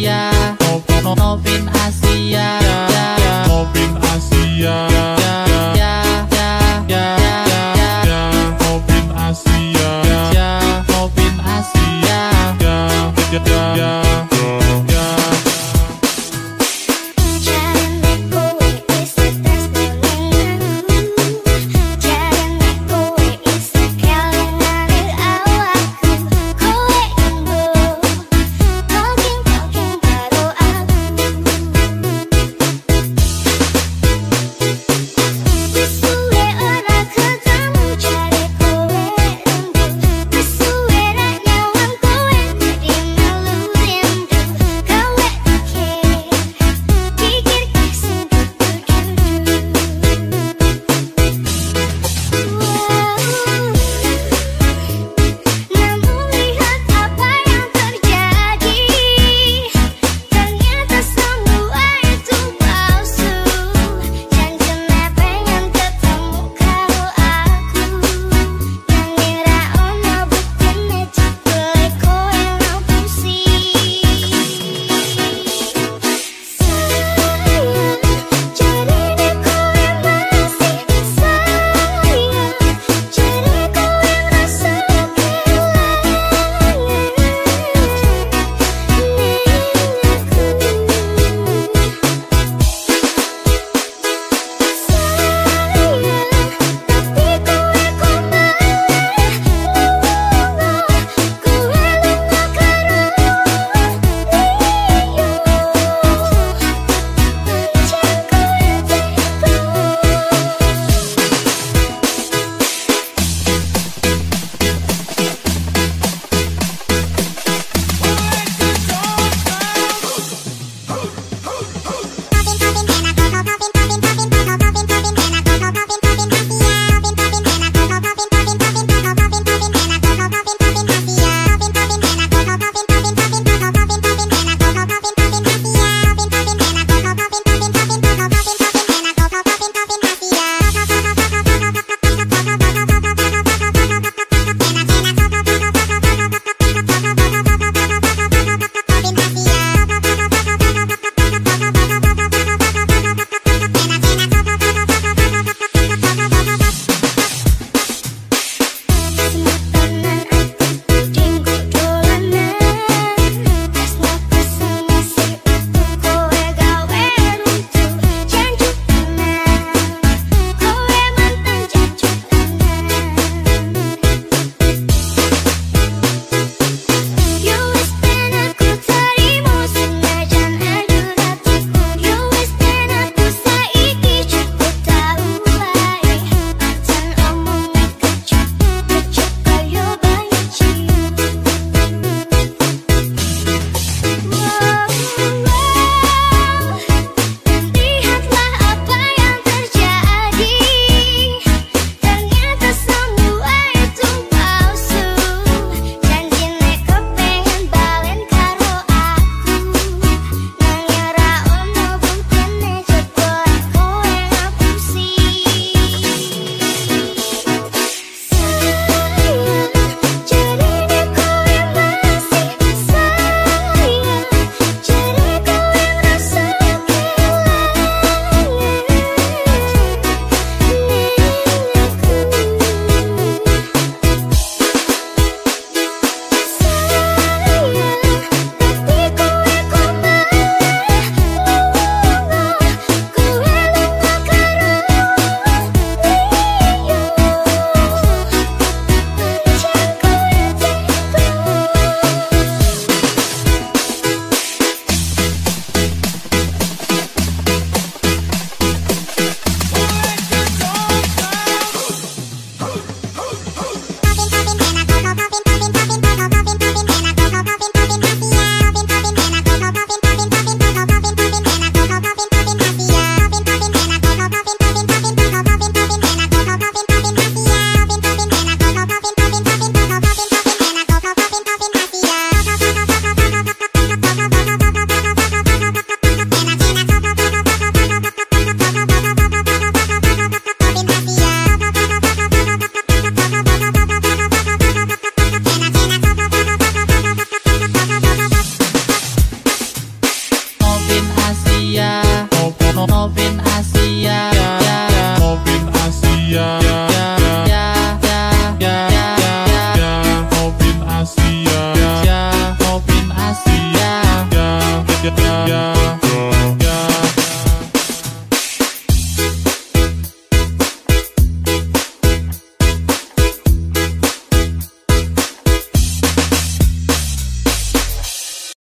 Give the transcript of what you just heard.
yeah.